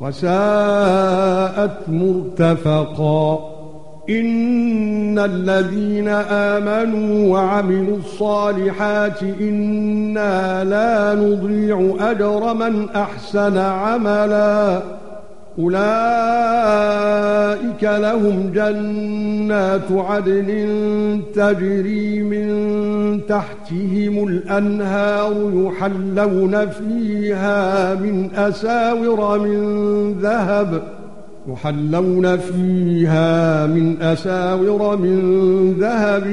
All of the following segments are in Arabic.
وَسَاءَتْ مُرْتَفَقًا. إن الذين آمنوا وعملوا الصالحات إنا لا نضيع أجر من أحسن عملا. أولئك لهم جنات عدن تجري من تحتهم الأنهار يحلون فيها من أساور من ذهب يحلون فيها من أساور من ذهب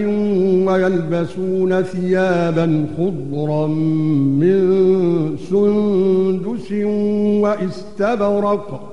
ويلبسون ثيابا خضرا من سندس وإستبرق.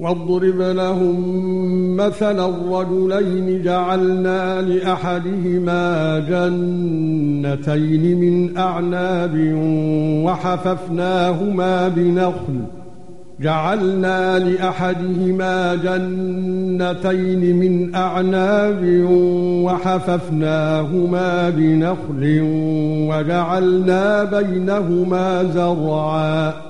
واضرب لهم مثلا الرجلين جعلنا لأحدهما جنتين من أعناب وحففناهما بنخل. جعلنا لأحدهما جنتين من أعناب وحففناهما بنخل وجعلنا بينهما زرعا.